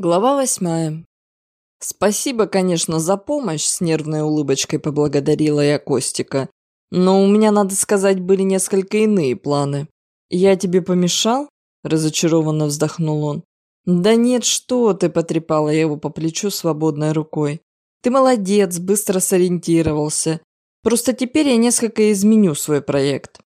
Глава восьмая. «Спасибо, конечно, за помощь», – с нервной улыбочкой поблагодарила я Костика. «Но у меня, надо сказать, были несколько иные планы». «Я тебе помешал?» – разочарованно вздохнул он. «Да нет, что ты!» – потрепала я его по плечу свободной рукой. «Ты молодец, быстро сориентировался. Просто теперь я несколько изменю свой проект».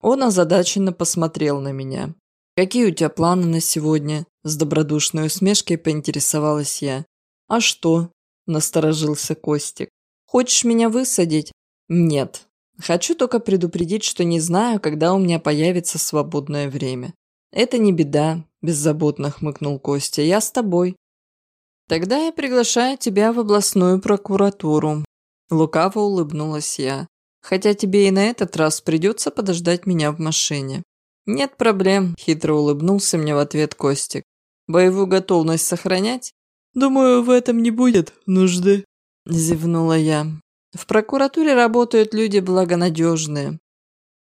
Он озадаченно посмотрел на меня. «Какие у тебя планы на сегодня?» С добродушной усмешкой поинтересовалась я. «А что?» – насторожился Костик. «Хочешь меня высадить?» «Нет. Хочу только предупредить, что не знаю, когда у меня появится свободное время». «Это не беда», – беззаботно хмыкнул Костя. «Я с тобой». «Тогда я приглашаю тебя в областную прокуратуру». Лукаво улыбнулась я. «Хотя тебе и на этот раз придется подождать меня в машине». «Нет проблем», – хитро улыбнулся мне в ответ Костик. «Боевую готовность сохранять?» «Думаю, в этом не будет нужды», – зевнула я. «В прокуратуре работают люди благонадежные».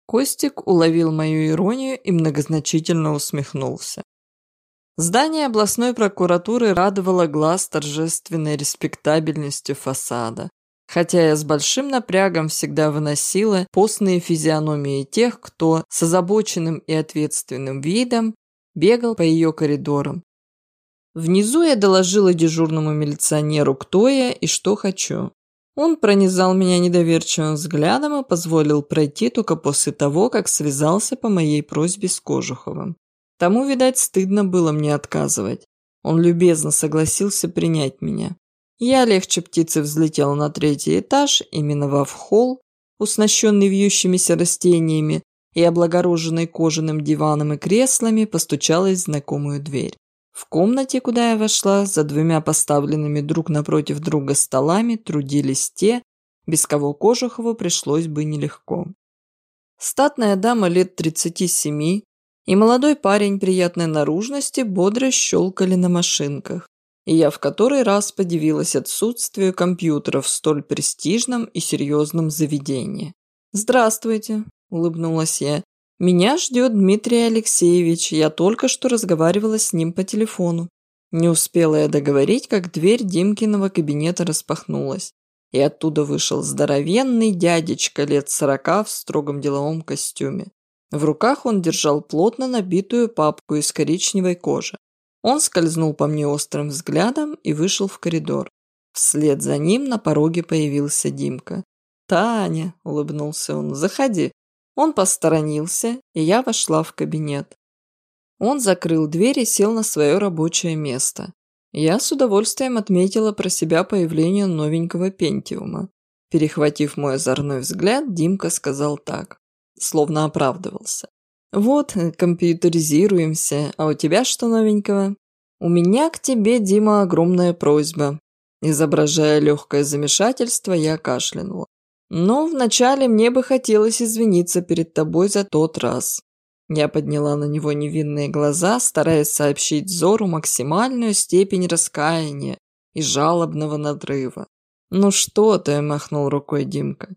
Костик уловил мою иронию и многозначительно усмехнулся. Здание областной прокуратуры радовало глаз торжественной респектабельностью фасада хотя я с большим напрягом всегда выносила постные физиономии тех, кто с озабоченным и ответственным видом бегал по ее коридорам. Внизу я доложила дежурному милиционеру, кто я и что хочу. Он пронизал меня недоверчивым взглядом и позволил пройти только после того, как связался по моей просьбе с Кожуховым. Тому, видать, стыдно было мне отказывать. Он любезно согласился принять меня. Я легче птицы взлетела на третий этаж, именовав холл, уснащенный вьющимися растениями и облагороженный кожаным диваном и креслами, постучалась в знакомую дверь. В комнате, куда я вошла, за двумя поставленными друг напротив друга столами трудились те, без кого Кожухову пришлось бы нелегко. Статная дама лет 37 и молодой парень приятной наружности бодро щелкали на машинках и я в который раз подивилась отсутствию компьютера в столь престижном и серьезном заведении. «Здравствуйте», – улыбнулась я. «Меня ждет Дмитрий Алексеевич, я только что разговаривала с ним по телефону». Не успела я договорить, как дверь Димкиного кабинета распахнулась, и оттуда вышел здоровенный дядечка лет сорока в строгом деловом костюме. В руках он держал плотно набитую папку из коричневой кожи. Он скользнул по мне острым взглядом и вышел в коридор. Вслед за ним на пороге появился Димка. «Таня», — улыбнулся он, — «заходи». Он посторонился, и я вошла в кабинет. Он закрыл дверь и сел на свое рабочее место. Я с удовольствием отметила про себя появление новенького Пентиума. Перехватив мой озорной взгляд, Димка сказал так, словно оправдывался. «Вот, компьютеризируемся. А у тебя что новенького?» «У меня к тебе, Дима, огромная просьба». Изображая легкое замешательство, я кашлянула. «Но вначале мне бы хотелось извиниться перед тобой за тот раз». Я подняла на него невинные глаза, стараясь сообщить Зору максимальную степень раскаяния и жалобного надрыва. «Ну что ты?» – махнул рукой Димка.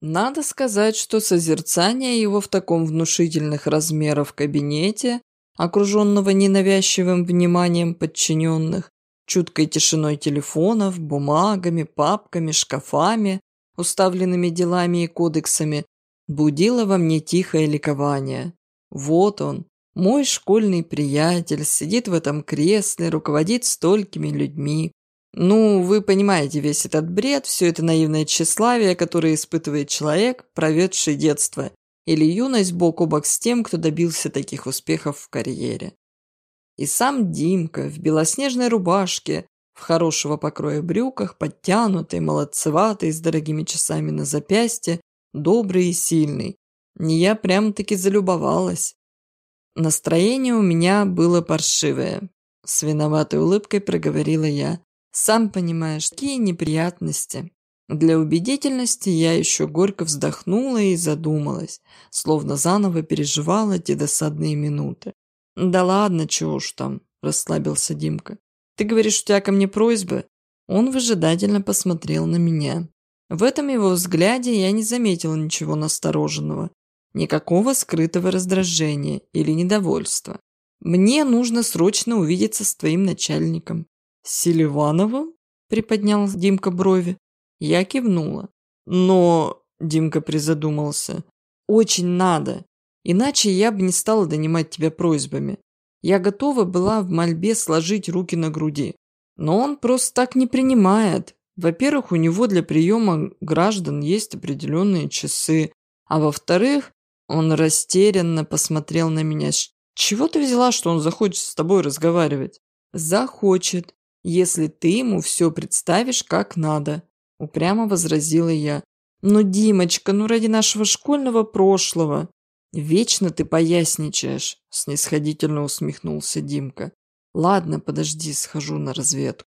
Надо сказать, что созерцание его в таком внушительных размерах кабинете, окруженного ненавязчивым вниманием подчиненных, чуткой тишиной телефонов, бумагами, папками, шкафами, уставленными делами и кодексами, будило во мне тихое ликование. Вот он, мой школьный приятель, сидит в этом кресле, руководит столькими людьми, ну, вы понимаете весь этот бред, все это наивное тщеславие, которое испытывает человек, проведший детство или юность бок о бок с тем, кто добился таких успехов в карьере. И сам Димка в белоснежной рубашке, в хорошего покроя брюках, подтянутый, молодцеватый, с дорогими часами на запястье, добрый и сильный. Я прям-таки залюбовалась. Настроение у меня было паршивое. С виноватой улыбкой проговорила я. Сам понимаешь, какие неприятности. Для убедительности я еще горько вздохнула и задумалась, словно заново переживала те досадные минуты. «Да ладно, чего уж там», – расслабился Димка. «Ты говоришь, у тебя ко мне просьбы?» Он выжидательно посмотрел на меня. В этом его взгляде я не заметила ничего настороженного, никакого скрытого раздражения или недовольства. Мне нужно срочно увидеться с твоим начальником. Селивановым? Приподнял Димка брови. Я кивнула. Но... Димка призадумался. Очень надо. Иначе я бы не стала донимать тебя просьбами. Я готова была в мольбе сложить руки на груди. Но он просто так не принимает. Во-первых, у него для приема граждан есть определенные часы. А во-вторых, он растерянно посмотрел на меня. Чего ты взяла, что он захочет с тобой разговаривать? Захочет, если ты ему все представишь как надо. Упрямо возразила я. Ну, Димочка, ну ради нашего школьного прошлого. Вечно ты поясничаешь, снисходительно усмехнулся Димка. Ладно, подожди, схожу на разведку.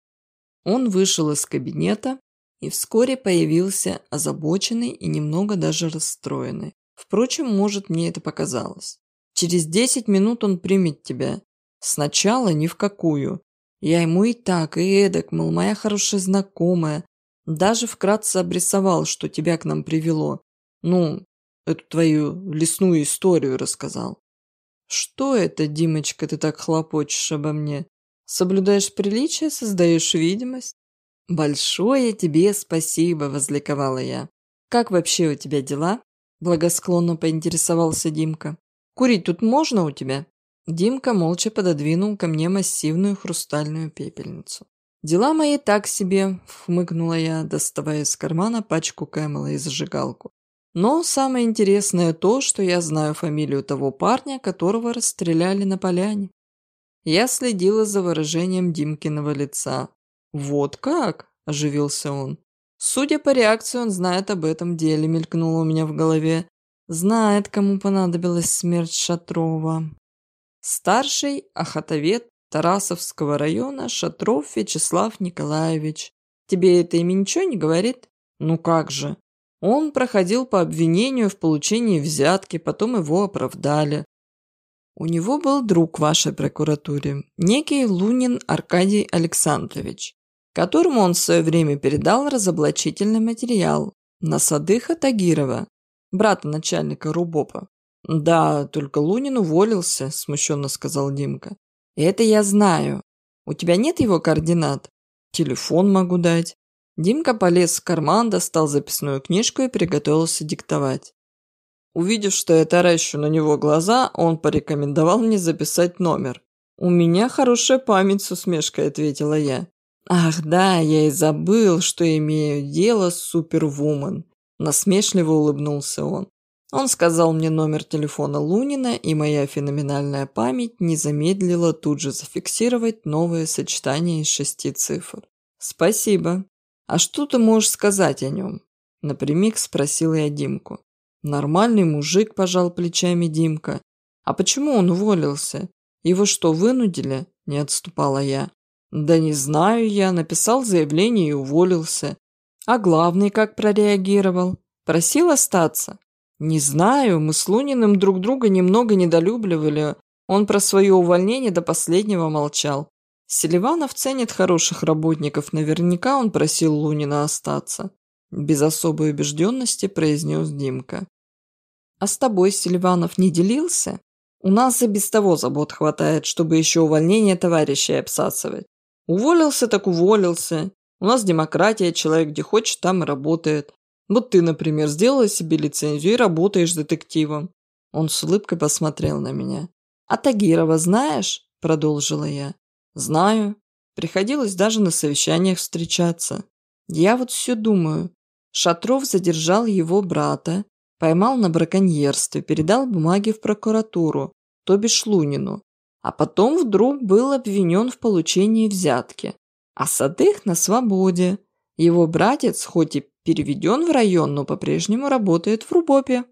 Он вышел из кабинета и вскоре появился озабоченный и немного даже расстроенный. Впрочем, может, мне это показалось. Через десять минут он примет тебя. Сначала ни в какую. Я ему и так, и эдак, мол, моя хорошая знакомая. Даже вкратце обрисовал, что тебя к нам привело. Ну, эту твою лесную историю рассказал. Что это, Димочка, ты так хлопочешь обо мне? Соблюдаешь приличие, создаешь видимость? Большое тебе спасибо, возликовала я. Как вообще у тебя дела? Благосклонно поинтересовался Димка. «Курить тут можно у тебя?» Димка молча пододвинул ко мне массивную хрустальную пепельницу. «Дела мои так себе», — хмыкнула я, доставая из кармана пачку Кэмела и зажигалку. «Но самое интересное то, что я знаю фамилию того парня, которого расстреляли на поляне». Я следила за выражением Димкиного лица. «Вот как?» – оживился он. Судя по реакции, он знает об этом деле, мелькнуло у меня в голове. Знает, кому понадобилась смерть Шатрова. Старший охотовед Тарасовского района Шатров Вячеслав Николаевич. Тебе это имя ничего не говорит? Ну как же. Он проходил по обвинению в получении взятки, потом его оправдали. У него был друг в вашей прокуратуре, некий Лунин Аркадий Александрович которому он в свое время передал разоблачительный материал на Садыха Тагирова, брата начальника РУБОПа. «Да, только Лунин уволился», – смущенно сказал Димка. «Это я знаю. У тебя нет его координат? Телефон могу дать». Димка полез в карман, достал записную книжку и приготовился диктовать. Увидев, что я таращу на него глаза, он порекомендовал мне записать номер. «У меня хорошая память», – с усмешкой ответила я. Ах да, я и забыл, что имею дело с супервумен. Насмешливо улыбнулся он. Он сказал мне номер телефона Лунина, и моя феноменальная память не замедлила тут же зафиксировать новое сочетание из шести цифр. «Спасибо. А что ты можешь сказать о нем?» Напрямик спросил я Димку. «Нормальный мужик», – пожал плечами Димка. «А почему он уволился? Его что, вынудили?» – не отступала я. Да не знаю я, написал заявление и уволился. А главный как прореагировал? Просил остаться? Не знаю, мы с Луниным друг друга немного недолюбливали. Он про свое увольнение до последнего молчал. Селиванов ценит хороших работников, наверняка он просил Лунина остаться. Без особой убежденности произнес Димка. А с тобой Селиванов не делился? У нас и без того забот хватает, чтобы еще увольнение товарищей обсасывать. Уволился так уволился. У нас демократия, человек где хочет, там и работает. Вот ты, например, сделала себе лицензию и работаешь детективом. Он с улыбкой посмотрел на меня. А Тагирова знаешь? Продолжила я. Знаю. Приходилось даже на совещаниях встречаться. Я вот все думаю. Шатров задержал его брата, поймал на браконьерстве, передал бумаги в прокуратуру, то бишь Лунину а потом вдруг был обвинен в получении взятки. А Садых на свободе. Его братец, хоть и переведен в район, но по-прежнему работает в Рубопе.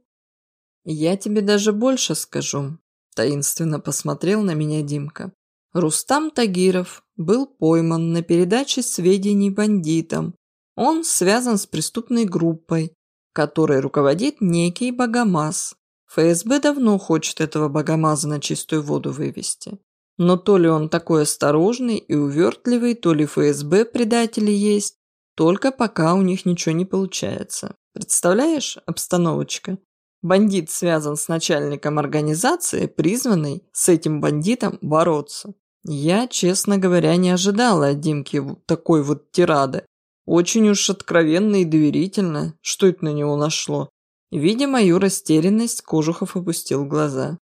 «Я тебе даже больше скажу», – таинственно посмотрел на меня Димка. Рустам Тагиров был пойман на передаче сведений бандитам. Он связан с преступной группой, которой руководит некий Богомаз. ФСБ давно хочет этого богомаза на чистую воду вывести. Но то ли он такой осторожный и увертливый, то ли ФСБ предатели есть, только пока у них ничего не получается. Представляешь, обстановочка? Бандит связан с начальником организации, призванной с этим бандитом бороться. Я, честно говоря, не ожидала от Димки такой вот тирады. Очень уж откровенно и доверительно. Что это на него нашло? Видя мою растерянность, Кожухов опустил глаза.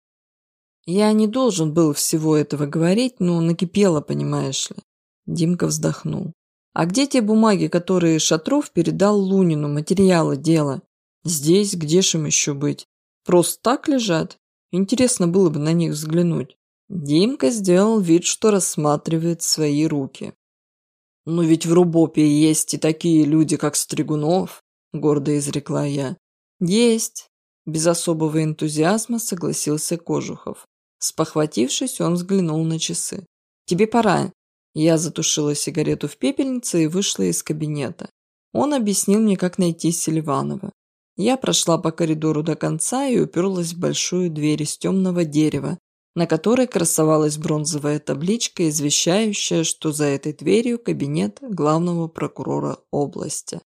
Я не должен был всего этого говорить, но накипело, понимаешь ли. Димка вздохнул. А где те бумаги, которые Шатров передал Лунину, материалы дела? Здесь, где ж им еще быть? Просто так лежат? Интересно было бы на них взглянуть. Димка сделал вид, что рассматривает свои руки. «Но ведь в Рубопе есть и такие люди, как Стригунов», – гордо изрекла я. «Есть», – без особого энтузиазма согласился Кожухов. Спохватившись, он взглянул на часы. «Тебе пора». Я затушила сигарету в пепельнице и вышла из кабинета. Он объяснил мне, как найти Селиванова. Я прошла по коридору до конца и уперлась в большую дверь из темного дерева, на которой красовалась бронзовая табличка, извещающая, что за этой дверью кабинет главного прокурора области.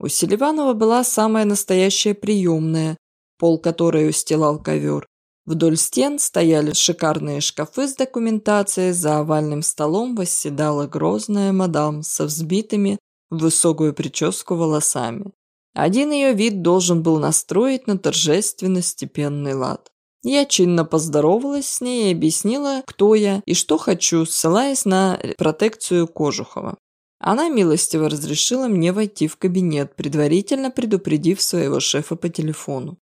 У Селиванова была самая настоящая приемная, пол которой устилал ковер. Вдоль стен стояли шикарные шкафы с документацией, за овальным столом восседала грозная мадам со взбитыми в высокую прическу волосами. Один ее вид должен был настроить на торжественно-степенный лад. Я чинно поздоровалась с ней и объяснила, кто я и что хочу, ссылаясь на протекцию Кожухова. Она милостиво разрешила мне войти в кабинет, предварительно предупредив своего шефа по телефону.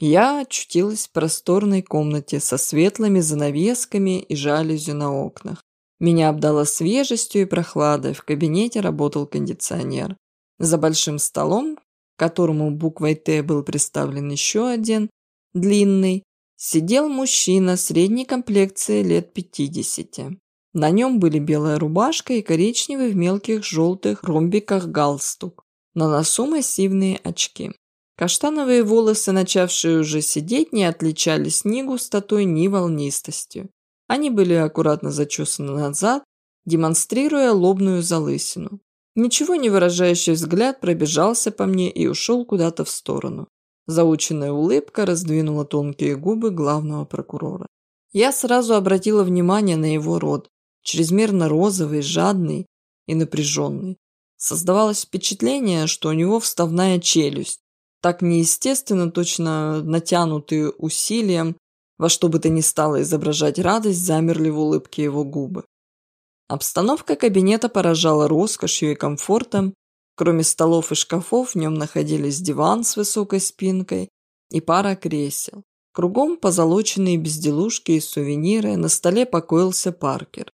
Я очутилась в просторной комнате со светлыми занавесками и жалюзью на окнах. Меня обдало свежестью и прохладой, в кабинете работал кондиционер. За большим столом, к которому буквой «Т» был представлен еще один, длинный, сидел мужчина средней комплекции лет 50. На нем были белая рубашка и коричневый в мелких желтых ромбиках галстук. На носу массивные очки. Каштановые волосы, начавшие уже сидеть, не отличались ни густотой, ни волнистостью. Они были аккуратно зачесаны назад, демонстрируя лобную залысину. Ничего не выражающий взгляд пробежался по мне и ушел куда-то в сторону. Заученная улыбка раздвинула тонкие губы главного прокурора. Я сразу обратила внимание на его рот, чрезмерно розовый, жадный и напряженный. Создавалось впечатление, что у него вставная челюсть, так неестественно, точно натянутые усилием, во что бы то ни стало изображать радость, замерли в улыбке его губы. Обстановка кабинета поражала роскошью и комфортом. Кроме столов и шкафов, в нем находились диван с высокой спинкой и пара кресел. Кругом позолоченные безделушки и сувениры, на столе покоился Паркер.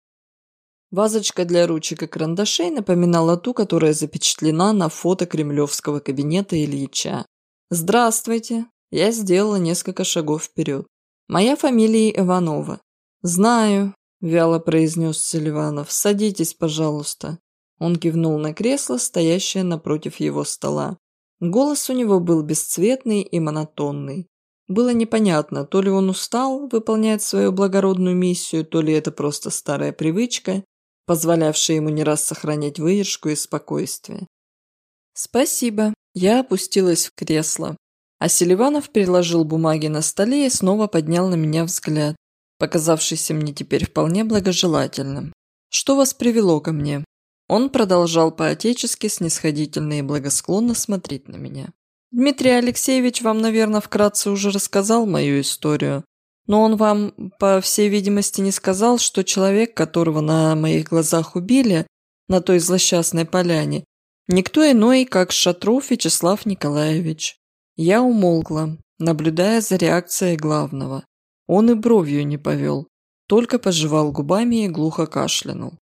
Вазочка для ручек и карандашей напоминала ту, которая запечатлена на фото кремлевского кабинета Ильича. «Здравствуйте!» Я сделала несколько шагов вперед. «Моя фамилия Иванова». «Знаю», – вяло произнес Селиванов. «Садитесь, пожалуйста». Он кивнул на кресло, стоящее напротив его стола. Голос у него был бесцветный и монотонный. Было непонятно, то ли он устал выполнять свою благородную миссию, то ли это просто старая привычка, позволявшая ему не раз сохранять выдержку и спокойствие. «Спасибо», я опустилась в кресло, а Селиванов переложил бумаги на столе и снова поднял на меня взгляд, показавшийся мне теперь вполне благожелательным. «Что вас привело ко мне?» Он продолжал по-отечески снисходительно и благосклонно смотреть на меня. «Дмитрий Алексеевич вам, наверное, вкратце уже рассказал мою историю, но он вам, по всей видимости, не сказал, что человек, которого на моих глазах убили на той злосчастной поляне, Никто иной, как Шатров Вячеслав Николаевич. Я умолкла, наблюдая за реакцией главного. Он и бровью не повел, только пожевал губами и глухо кашлянул.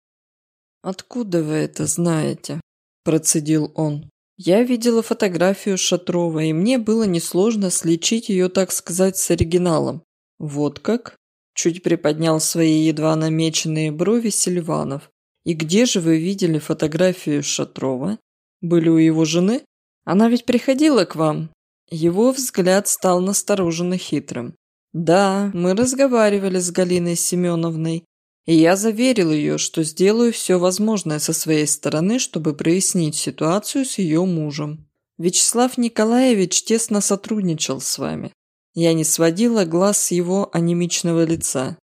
«Откуда вы это знаете?» – процедил он. Я видела фотографию Шатрова, и мне было несложно сличить ее, так сказать, с оригиналом. Вот как? Чуть приподнял свои едва намеченные брови Сильванов. И где же вы видели фотографию Шатрова? Были у его жены? Она ведь приходила к вам?» Его взгляд стал настороженно хитрым. «Да, мы разговаривали с Галиной Семеновной, и я заверил ее, что сделаю все возможное со своей стороны, чтобы прояснить ситуацию с ее мужем. Вячеслав Николаевич тесно сотрудничал с вами. Я не сводила глаз с его анемичного лица.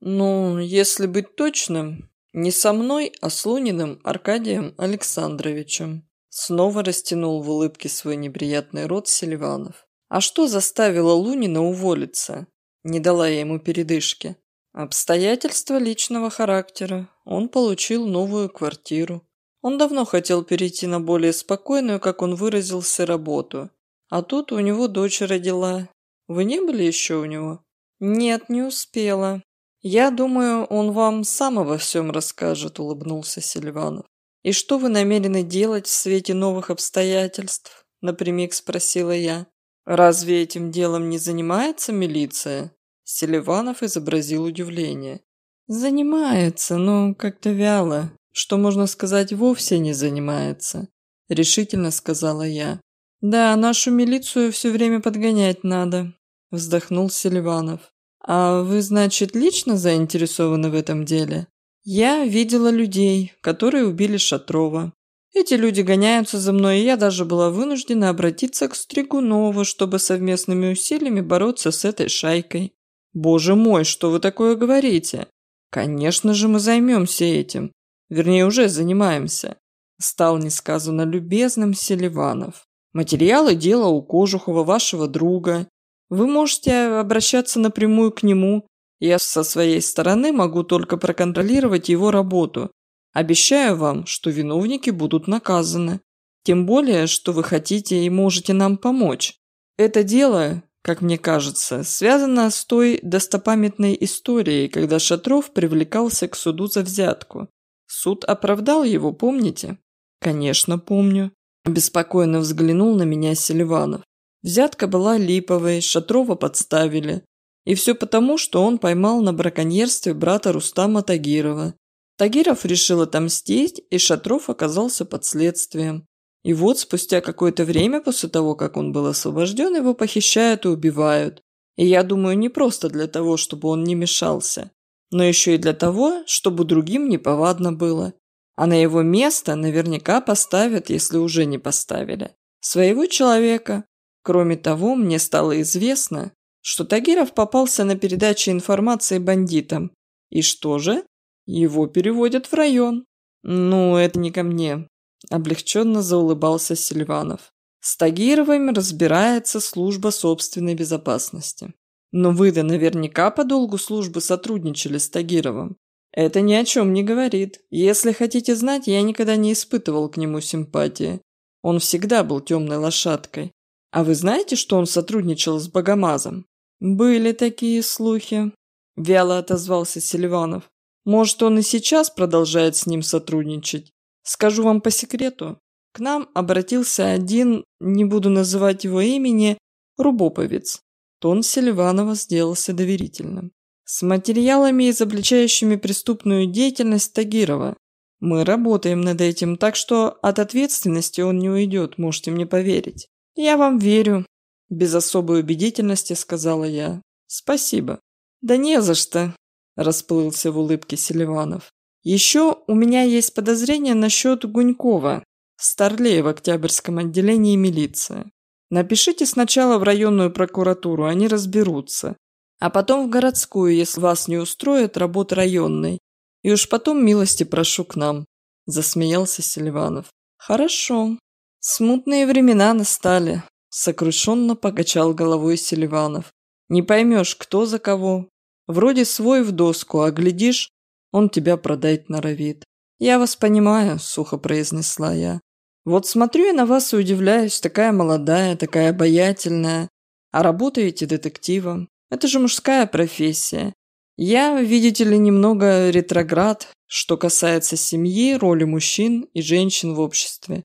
Ну, если быть точным, не со мной, а с Луниным Аркадием Александровичем. Снова растянул в улыбке свой неприятный рот Селиванов. А что заставило Лунина уволиться? Не дала я ему передышки. Обстоятельства личного характера. Он получил новую квартиру. Он давно хотел перейти на более спокойную, как он выразился, работу. А тут у него дочь родила. Вы не были еще у него? Нет, не успела. Я думаю, он вам сам обо всем расскажет, улыбнулся Сильванов. И что вы намерены делать в свете новых обстоятельств? Напрямик спросила я. Разве этим делом не занимается милиция? Селиванов изобразил удивление. «Занимается, но как-то вяло. Что можно сказать, вовсе не занимается», – решительно сказала я. «Да, нашу милицию все время подгонять надо», – вздохнул Селиванов. «А вы, значит, лично заинтересованы в этом деле?» «Я видела людей, которые убили Шатрова. Эти люди гоняются за мной, и я даже была вынуждена обратиться к Стригунову, чтобы совместными усилиями бороться с этой шайкой. «Боже мой, что вы такое говорите?» «Конечно же мы займемся этим. Вернее, уже занимаемся», – стал несказанно любезным Селиванов. «Материалы дела у Кожухова, вашего друга. Вы можете обращаться напрямую к нему. Я со своей стороны могу только проконтролировать его работу. Обещаю вам, что виновники будут наказаны. Тем более, что вы хотите и можете нам помочь. Это дело как мне кажется, связано с той достопамятной историей, когда Шатров привлекался к суду за взятку. Суд оправдал его, помните? Конечно, помню. Беспокойно взглянул на меня Селиванов. Взятка была липовой, Шатрова подставили. И все потому, что он поймал на браконьерстве брата Рустама Тагирова. Тагиров решил отомстить, и Шатров оказался под следствием. И вот спустя какое-то время после того, как он был освобожден, его похищают и убивают. И я думаю, не просто для того, чтобы он не мешался, но еще и для того, чтобы другим неповадно было. А на его место наверняка поставят, если уже не поставили, своего человека. Кроме того, мне стало известно, что Тагиров попался на передаче информации бандитам. И что же? Его переводят в район. Ну, это не ко мне. Облегченно заулыбался Сильванов. С Тагировым разбирается служба собственной безопасности. Но вы-то наверняка по долгу службы сотрудничали с Тагировым. Это ни о чем не говорит. Если хотите знать, я никогда не испытывал к нему симпатии. Он всегда был темной лошадкой. А вы знаете, что он сотрудничал с Богомазом? Были такие слухи. Вяло отозвался Селиванов. Может, он и сейчас продолжает с ним сотрудничать. Скажу вам по секрету, к нам обратился один, не буду называть его имени, рубоповец. Тон Селиванова сделался доверительным. С материалами, изобличающими преступную деятельность Тагирова. Мы работаем над этим, так что от ответственности он не уйдет, можете мне поверить. Я вам верю. Без особой убедительности сказала я. Спасибо. Да не за что, расплылся в улыбке Селиванов. Еще у меня есть подозрение насчет Гунькова, старлея в Октябрьском отделении милиции. Напишите сначала в районную прокуратуру, они разберутся. А потом в городскую, если вас не устроит работа районной. И уж потом милости прошу к нам», – засмеялся Селиванов. «Хорошо. Смутные времена настали», – сокрушенно покачал головой Селиванов. «Не поймешь, кто за кого. Вроде свой в доску, а глядишь, он тебя продать норовит. Я вас понимаю, сухо произнесла я. Вот смотрю я на вас и удивляюсь, такая молодая, такая обаятельная. А работаете детективом. Это же мужская профессия. Я, видите ли, немного ретроград, что касается семьи, роли мужчин и женщин в обществе.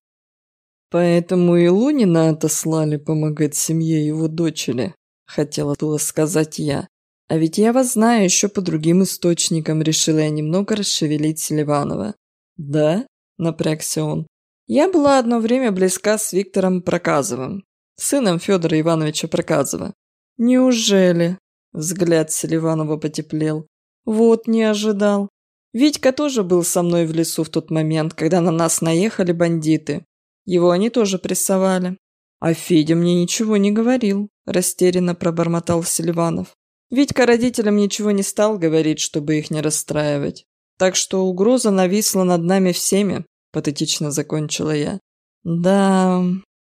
Поэтому и Лунина отослали помогать семье его дочери, хотела было сказать я. А ведь я вас знаю еще по другим источникам, решила я немного расшевелить Селиванова. Да? Напрягся он. Я была одно время близка с Виктором Проказовым, сыном Федора Ивановича Проказова. Неужели? Взгляд Селиванова потеплел. Вот не ожидал. Витька тоже был со мной в лесу в тот момент, когда на нас наехали бандиты. Его они тоже прессовали. А Федя мне ничего не говорил, растерянно пробормотал Селиванов. Витька родителям ничего не стал говорить, чтобы их не расстраивать. Так что угроза нависла над нами всеми, патетично закончила я. Да,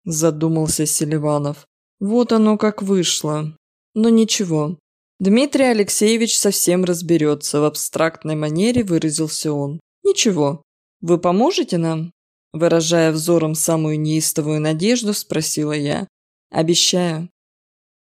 задумался Селиванов. Вот оно как вышло. Но ничего. Дмитрий Алексеевич совсем разберется, в абстрактной манере выразился он. Ничего. Вы поможете нам? Выражая взором самую неистовую надежду, спросила я. Обещаю.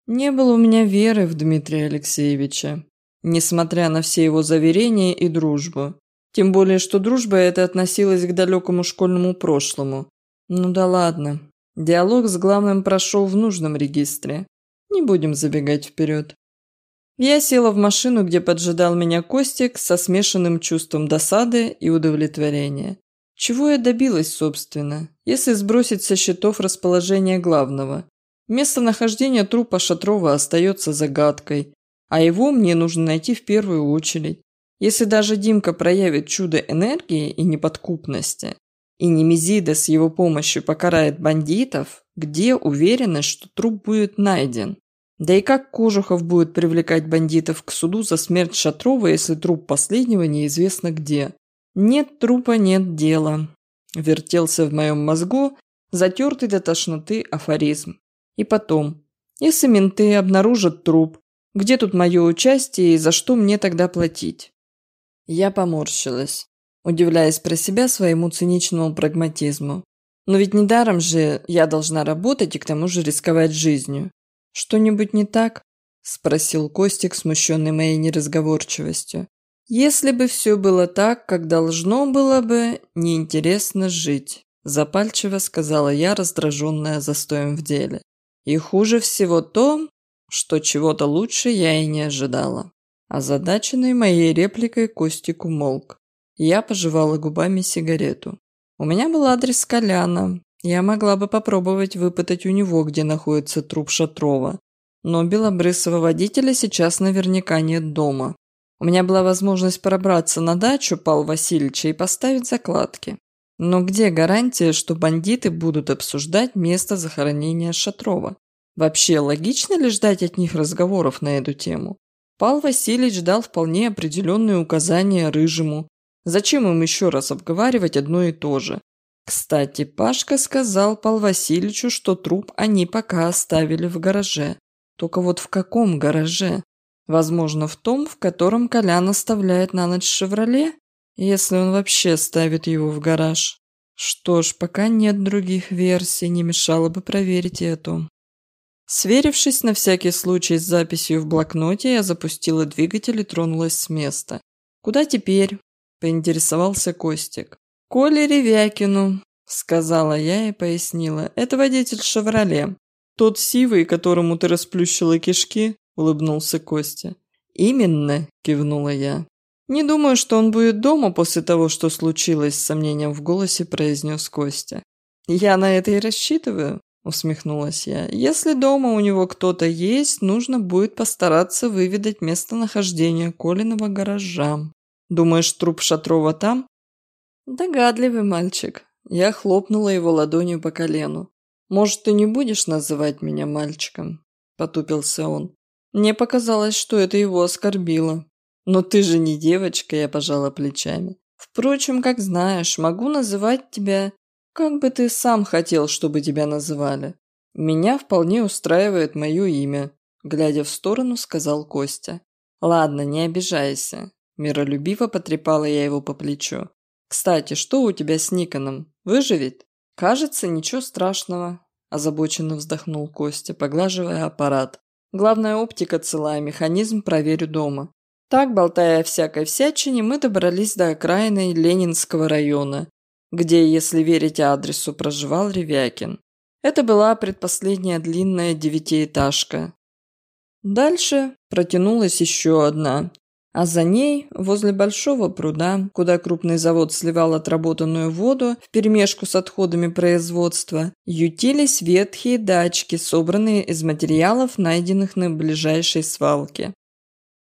Не было у меня веры в Дмитрия Алексеевича, несмотря на все его заверения и дружбу. Тем более, что дружба эта относилась к далекому школьному прошлому. Ну да ладно. Диалог с главным прошел в нужном регистре. Не будем забегать вперед. Я села в машину, где поджидал меня Костик со смешанным чувством досады и удовлетворения. Чего я добилась, собственно, если сбросить со счетов расположение главного? Местонахождение трупа Шатрова остается загадкой, а его мне нужно найти в первую очередь. Если даже Димка проявит чудо энергии и неподкупности, и Немезида с его помощью покарает бандитов, где уверенность, что труп будет найден? Да и как Кожухов будет привлекать бандитов к суду за смерть Шатрова, если труп последнего неизвестно где? Нет трупа, нет дела. Вертелся в моем мозгу затертый до тошноты афоризм. И потом, если менты обнаружат труп, где тут мое участие и за что мне тогда платить? Я поморщилась, удивляясь про себя своему циничному прагматизму. Но ведь недаром же я должна работать и к тому же рисковать жизнью. Что-нибудь не так? Спросил Костик, смущенный моей неразговорчивостью. Если бы все было так, как должно было бы, неинтересно жить. Запальчиво сказала я, раздраженная застоем в деле. И хуже всего то, что чего-то лучше я и не ожидала. Озадаченный моей репликой Костик умолк. Я пожевала губами сигарету. У меня был адрес Коляна. Я могла бы попробовать выпытать у него, где находится труп Шатрова. Но белобрысого водителя сейчас наверняка нет дома. У меня была возможность пробраться на дачу Пал Васильевича и поставить закладки. Но где гарантия, что бандиты будут обсуждать место захоронения Шатрова? Вообще, логично ли ждать от них разговоров на эту тему? Пал Васильевич дал вполне определенные указания Рыжему. Зачем им еще раз обговаривать одно и то же? Кстати, Пашка сказал Пал Васильевичу, что труп они пока оставили в гараже. Только вот в каком гараже? Возможно, в том, в котором Колян оставляет на ночь «Шевроле»? Если он вообще ставит его в гараж. Что ж, пока нет других версий, не мешало бы проверить эту. Сверившись на всякий случай с записью в блокноте, я запустила двигатель и тронулась с места. «Куда теперь?» – поинтересовался Костик. «Коле Ревякину», – сказала я и пояснила. «Это водитель «Шевроле». Тот сивый, которому ты расплющила кишки?» – улыбнулся Костя. «Именно», – кивнула я. «Не думаю, что он будет дома после того, что случилось», с сомнением в голосе произнес Костя. «Я на это и рассчитываю», усмехнулась я. «Если дома у него кто-то есть, нужно будет постараться выведать местонахождение Колиного гаража. Думаешь, труп Шатрова там?» «Догадливый мальчик». Я хлопнула его ладонью по колену. «Может, ты не будешь называть меня мальчиком?» Потупился он. Мне показалось, что это его оскорбило. «Но ты же не девочка», – я пожала плечами. «Впрочем, как знаешь, могу называть тебя, как бы ты сам хотел, чтобы тебя называли. Меня вполне устраивает мое имя», – глядя в сторону, сказал Костя. «Ладно, не обижайся». Миролюбиво потрепала я его по плечу. «Кстати, что у тебя с Никоном? Выживет?» «Кажется, ничего страшного», – озабоченно вздохнул Костя, поглаживая аппарат. «Главная оптика цела, механизм проверю дома. Так, болтая о всякой всячине, мы добрались до окраины Ленинского района, где, если верить адресу, проживал Ревякин. Это была предпоследняя длинная девятиэтажка. Дальше протянулась еще одна, а за ней, возле большого пруда, куда крупный завод сливал отработанную воду вперемешку с отходами производства, ютились ветхие дачки, собранные из материалов, найденных на ближайшей свалке.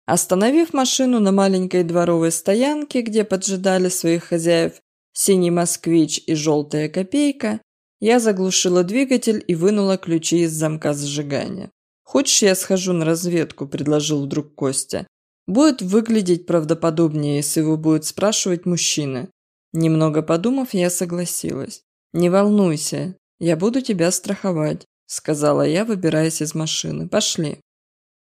Остановив машину на маленькой дворовой стоянке, где поджидали своих хозяев синий москвич и желтая копейка, Я заглушила двигатель и вынула ключи из замка зажигания. «Хочешь, я схожу на разведку?» – предложил вдруг Костя. «Будет выглядеть правдоподобнее, если его будет спрашивать мужчина». Немного подумав, я согласилась. «Не волнуйся, я буду тебя страховать», – сказала я, выбираясь из машины. «Пошли».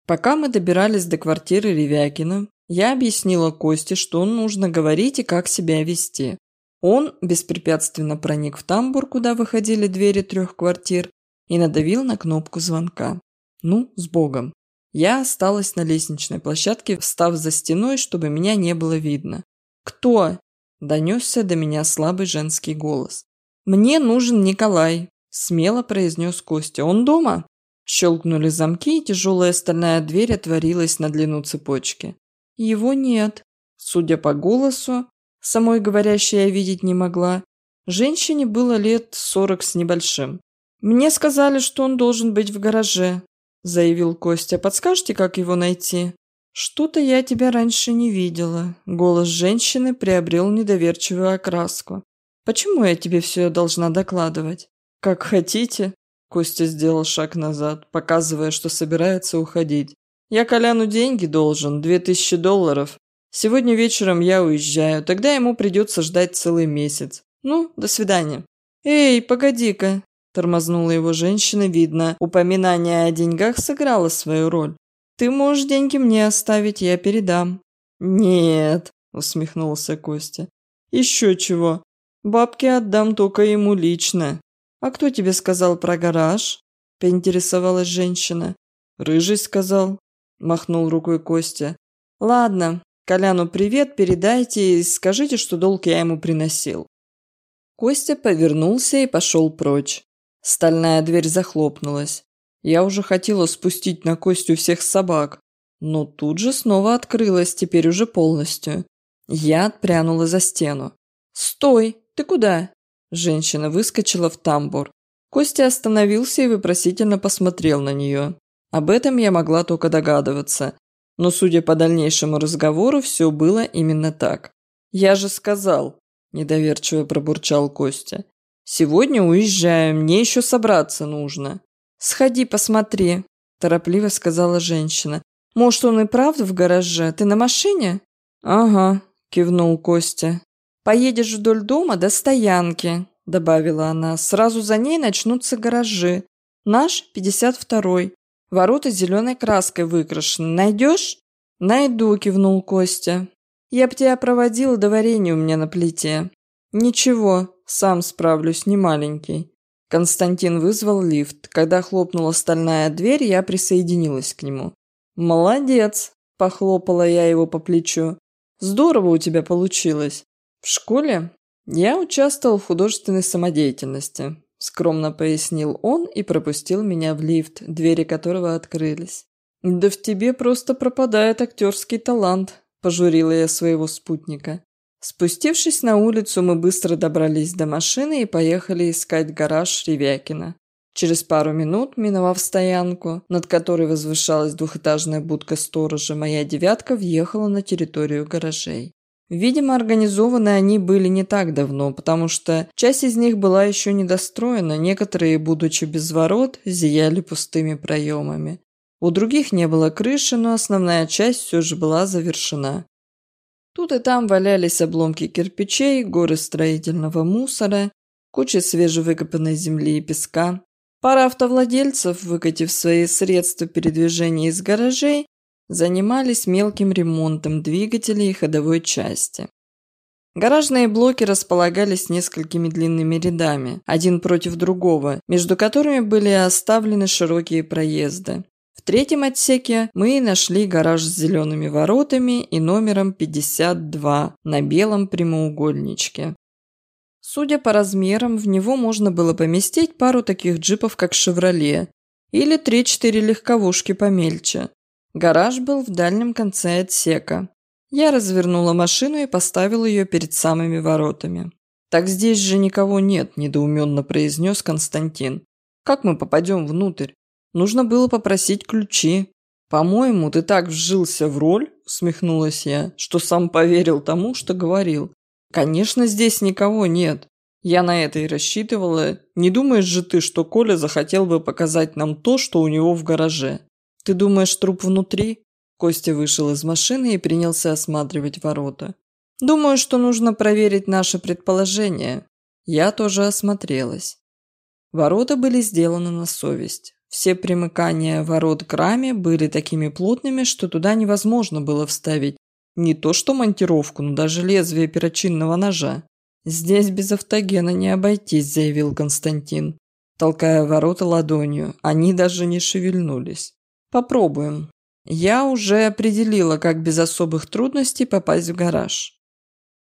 Пока мы добирались до квартиры Ревякина, я объяснила Косте, что нужно говорить и как себя вести. Он беспрепятственно проник в тамбур, куда выходили двери трех квартир, и надавил на кнопку звонка. Ну, с Богом. Я осталась на лестничной площадке, встав за стеной, чтобы меня не было видно. «Кто?» – донесся до меня слабый женский голос. «Мне нужен Николай», – смело произнес Костя. «Он дома?» Щелкнули замки, и тяжелая стальная дверь отворилась на длину цепочки. «Его нет». Судя по голосу, самой говорящей я видеть не могла. Женщине было лет сорок с небольшим. «Мне сказали, что он должен быть в гараже», – заявил Костя. «Подскажете, как его найти?» «Что-то я тебя раньше не видела». Голос женщины приобрел недоверчивую окраску. «Почему я тебе все должна докладывать?» «Как хотите». Костя сделал шаг назад, показывая, что собирается уходить. «Я Коляну деньги должен, две тысячи долларов. Сегодня вечером я уезжаю, тогда ему придется ждать целый месяц. Ну, до свидания». «Эй, погоди-ка!» – тормознула его женщина, видно, упоминание о деньгах сыграло свою роль. «Ты можешь деньги мне оставить, я передам». «Нет», – усмехнулся Костя. «Еще чего. Бабки отдам только ему лично». «А кто тебе сказал про гараж?» – поинтересовалась женщина. «Рыжий сказал», – махнул рукой Костя. «Ладно, Коляну привет передайте и скажите, что долг я ему приносил». Костя повернулся и пошел прочь. Стальная дверь захлопнулась. Я уже хотела спустить на Костю всех собак, но тут же снова открылась, теперь уже полностью. Я отпрянула за стену. «Стой! Ты куда?» Женщина выскочила в тамбур. Костя остановился и вопросительно посмотрел на нее. Об этом я могла только догадываться но, судя по дальнейшему разговору, все было именно так. «Я же сказал», – недоверчиво пробурчал Костя. «Сегодня уезжаем, мне еще собраться нужно». «Сходи, посмотри», – торопливо сказала женщина. «Может, он и правда в гараже? Ты на машине?» «Ага», – кивнул Костя. «Поедешь вдоль дома до стоянки», – добавила она. «Сразу за ней начнутся гаражи. Наш – 52-й. Ворота зеленой краской выкрашены. Найдешь?» «Найду», – кивнул Костя. «Я б тебя проводил до варенья у меня на плите». «Ничего, сам справлюсь, не маленький». Константин вызвал лифт. Когда хлопнула стальная дверь, я присоединилась к нему. «Молодец!» – похлопала я его по плечу. «Здорово у тебя получилось. В школе я участвовал в художественной самодеятельности скромно пояснил он и пропустил меня в лифт, двери которого открылись. «Да в тебе просто пропадает актерский талант», – пожурила я своего спутника. Спустившись на улицу, мы быстро добрались до машины и поехали искать гараж Ревякина. Через пару минут, миновав стоянку, над которой возвышалась двухэтажная будка сторожа, моя девятка въехала на территорию гаражей. Видимо, организованы они были не так давно, потому что часть из них была еще недостроена, некоторые, будучи без ворот, зияли пустыми проемами. У других не было крыши, но основная часть все же была завершена. Тут и там валялись обломки кирпичей, горы строительного мусора, куча свежевыкопанной земли и песка. Пара автовладельцев, выкатив свои средства передвижения из гаражей, занимались мелким ремонтом двигателей и ходовой части. Гаражные блоки располагались несколькими длинными рядами, один против другого, между которыми были оставлены широкие проезды. В третьем отсеке мы нашли гараж с зелеными воротами и номером 52 на белом прямоугольничке. Судя по размерам, в него можно было поместить пару таких джипов, как «Шевроле», или 3-4 легковушки помельче. Гараж был в дальнем конце отсека. Я развернула машину и поставила ее перед самыми воротами. «Так здесь же никого нет», – недоуменно произнес Константин. «Как мы попадем внутрь? Нужно было попросить ключи». «По-моему, ты так вжился в роль», – усмехнулась я, – «что сам поверил тому, что говорил. Конечно, здесь никого нет. Я на это и рассчитывала. Не думаешь же ты, что Коля захотел бы показать нам то, что у него в гараже? Ты думаешь, труп внутри? Костя вышел из машины и принялся осматривать ворота. Думаю, что нужно проверить наше предположение. Я тоже осмотрелась. Ворота были сделаны на совесть. Все примыкания ворот к раме были такими плотными, что туда невозможно было вставить не то что монтировку, но даже лезвие перочинного ножа. «Здесь без автогена не обойтись», – заявил Константин, толкая ворота ладонью. Они даже не шевельнулись. «Попробуем. Я уже определила, как без особых трудностей попасть в гараж.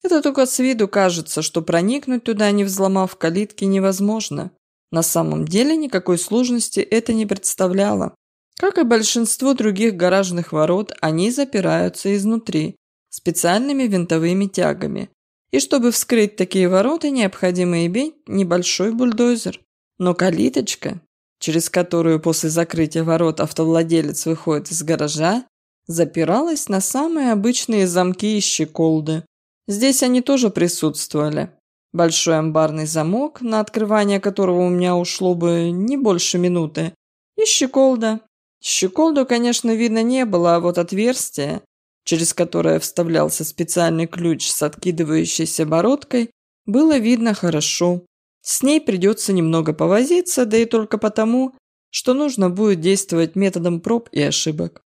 Это только с виду кажется, что проникнуть туда, не взломав калитки, невозможно. На самом деле никакой сложности это не представляло. Как и большинство других гаражных ворот, они запираются изнутри, специальными винтовыми тягами. И чтобы вскрыть такие ворота, необходимо иметь небольшой бульдозер. Но калиточка, через которую после закрытия ворот автовладелец выходит из гаража, запиралась на самые обычные замки и щеколды. Здесь они тоже присутствовали. Большой амбарный замок, на открывание которого у меня ушло бы не больше минуты, и щеколда, Щеколду, конечно, видно не было, а вот отверстие, через которое вставлялся специальный ключ с откидывающейся бородкой, было видно хорошо. С ней придется немного повозиться, да и только потому, что нужно будет действовать методом проб и ошибок.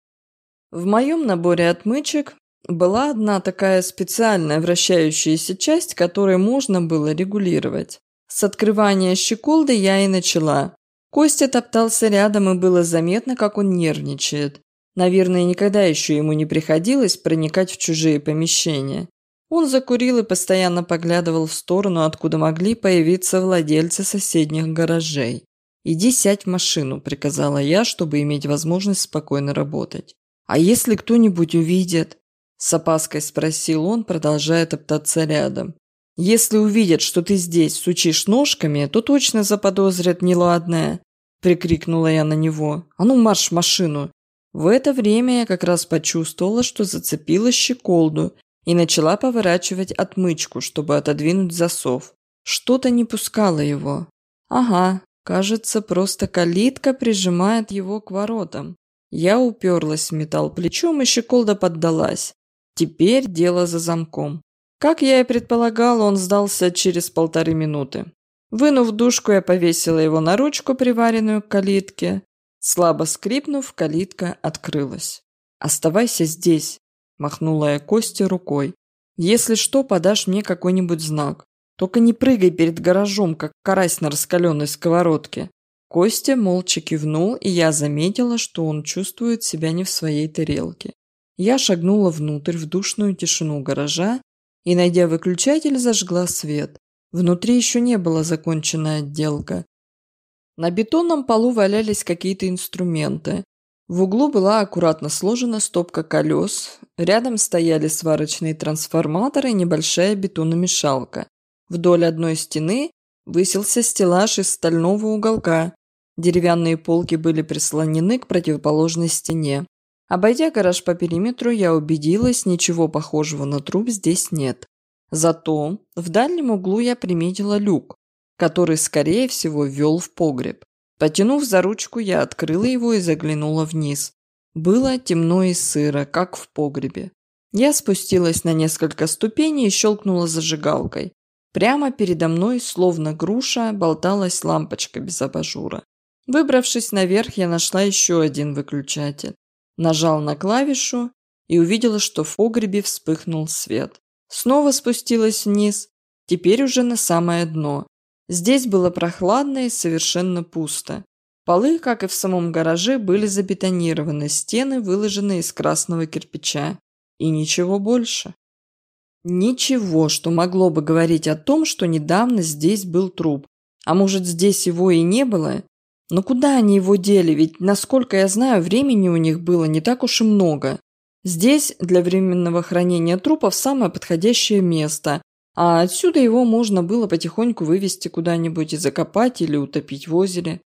В моем наборе отмычек была одна такая специальная вращающаяся часть, которой можно было регулировать. С открывания щеколды я и начала. Костя топтался рядом, и было заметно, как он нервничает. Наверное, никогда еще ему не приходилось проникать в чужие помещения. Он закурил и постоянно поглядывал в сторону, откуда могли появиться владельцы соседних гаражей. «Иди сядь в машину», – приказала я, чтобы иметь возможность спокойно работать. «А если кто-нибудь увидит?» – с опаской спросил он, продолжая топтаться рядом. «Если увидят, что ты здесь сучишь ножками, то точно заподозрят неладное прикрикнула я на него. «А ну марш в машину!» В это время я как раз почувствовала, что зацепила щеколду и начала поворачивать отмычку, чтобы отодвинуть засов. Что-то не пускало его. Ага, кажется, просто калитка прижимает его к воротам. Я уперлась в металл плечом, и щеколда поддалась. Теперь дело за замком. Как я и предполагала, он сдался через полторы минуты. Вынув душку, я повесила его на ручку, приваренную к калитке. Слабо скрипнув, калитка открылась. «Оставайся здесь», – махнула я Косте рукой. «Если что, подашь мне какой-нибудь знак. Только не прыгай перед гаражом, как карась на раскаленной сковородке». Костя молча кивнул, и я заметила, что он чувствует себя не в своей тарелке. Я шагнула внутрь в душную тишину гаража и, найдя выключатель, зажгла свет. Внутри еще не была закончена отделка. На бетонном полу валялись какие-то инструменты. В углу была аккуратно сложена стопка колес, рядом стояли сварочные трансформаторы и небольшая бетономешалка. Вдоль одной стены высился стеллаж из стального уголка. Деревянные полки были прислонены к противоположной стене. Обойдя гараж по периметру, я убедилась, ничего похожего на труп здесь нет. Зато в дальнем углу я приметила люк, который, скорее всего, вел в погреб. Потянув за ручку, я открыла его и заглянула вниз. Было темно и сыро, как в погребе. Я спустилась на несколько ступеней и щелкнула зажигалкой. Прямо передо мной, словно груша, болталась лампочка без абажура. Выбравшись наверх, я нашла еще один выключатель. Нажал на клавишу и увидела, что в погребе вспыхнул свет. Снова спустилась вниз, теперь уже на самое дно. Здесь было прохладно и совершенно пусто. Полы, как и в самом гараже, были забетонированы, стены выложены из красного кирпича. И ничего больше. Ничего, что могло бы говорить о том, что недавно здесь был труп. А может, здесь его и не было? Но куда они его дели? Ведь, насколько я знаю, времени у них было не так уж и много. Здесь для временного хранения трупов самое подходящее место, а отсюда его можно было потихоньку вывести куда-нибудь и закопать или утопить в озере.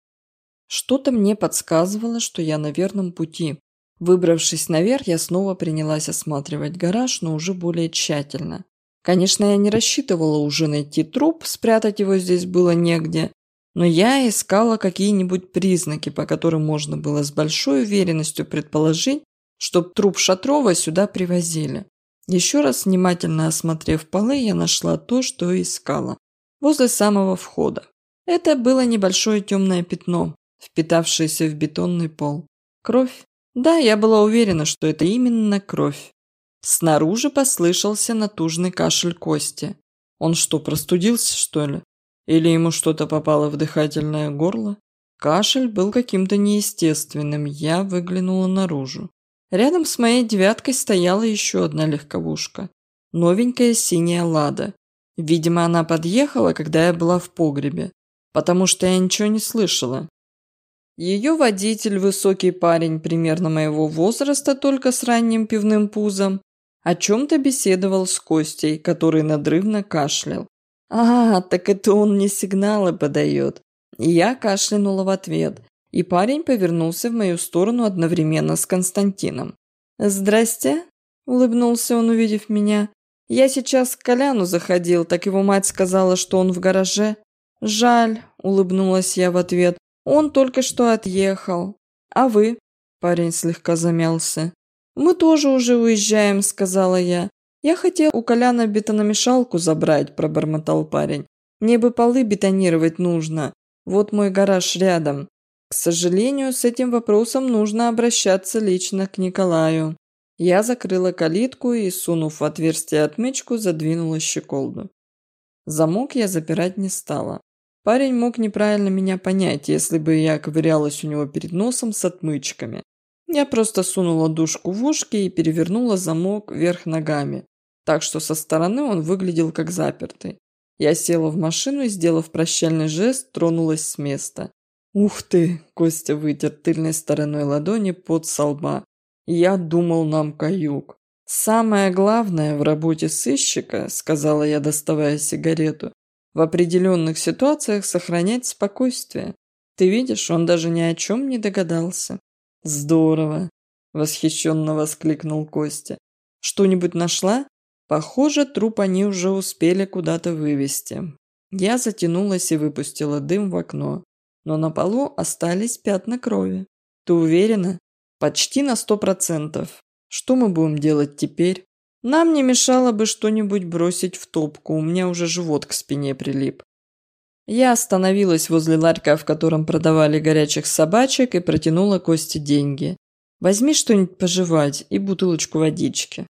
Что-то мне подсказывало, что я на верном пути. Выбравшись наверх, я снова принялась осматривать гараж, но уже более тщательно. Конечно, я не рассчитывала уже найти труп, спрятать его здесь было негде, но я искала какие-нибудь признаки, по которым можно было с большой уверенностью предположить, что труп Шатрова сюда привозили. Еще раз внимательно осмотрев полы, я нашла то, что искала. Возле самого входа. Это было небольшое темное пятно, впитавшееся в бетонный пол. Кровь? Да, я была уверена, что это именно кровь. Снаружи послышался натужный кашель Кости. Он что, простудился, что ли? Или ему что-то попало в дыхательное горло? Кашель был каким-то неестественным, я выглянула наружу. Рядом с моей девяткой стояла еще одна легковушка. Новенькая синяя лада. Видимо, она подъехала, когда я была в погребе, потому что я ничего не слышала. Ее водитель, высокий парень примерно моего возраста, только с ранним пивным пузом, о чем-то беседовал с Костей, который надрывно кашлял. «А, так это он мне сигналы подает». Я кашлянула в ответ, и парень повернулся в мою сторону одновременно с Константином. «Здрасте», – улыбнулся он, увидев меня. «Я сейчас к Коляну заходил, так его мать сказала, что он в гараже». «Жаль», – улыбнулась я в ответ. «Он только что отъехал. А вы?» – парень слегка замялся. «Мы тоже уже уезжаем», – сказала я. «Я хотел у Коляна бетономешалку забрать», – пробормотал парень. «Мне бы полы бетонировать нужно. Вот мой гараж рядом. К сожалению, с этим вопросом нужно обращаться лично к Николаю». Я закрыла калитку и, сунув в отверстие отмычку, задвинула щеколду. Замок я запирать не стала. Парень мог неправильно меня понять, если бы я ковырялась у него перед носом с отмычками. Я просто сунула дужку в ушки и перевернула замок вверх ногами, так что со стороны он выглядел как запертый. Я села в машину и, сделав прощальный жест, тронулась с места. «Ух ты!» – Костя вытер тыльной стороной ладони под солба. «Я думал, нам каюк». «Самое главное в работе сыщика», – сказала я, доставая сигарету, – «в определенных ситуациях сохранять спокойствие. Ты видишь, он даже ни о чем не догадался». «Здорово!» – восхищенно воскликнул Костя. «Что-нибудь нашла?» Похоже, труп они уже успели куда-то вывести. Я затянулась и выпустила дым в окно. Но на полу остались пятна крови. Ты уверена? Почти на сто процентов. Что мы будем делать теперь? Нам не мешало бы что-нибудь бросить в топку, у меня уже живот к спине прилип. Я остановилась возле ларька, в котором продавали горячих собачек, и протянула Косте деньги. «Возьми что-нибудь пожевать и бутылочку водички».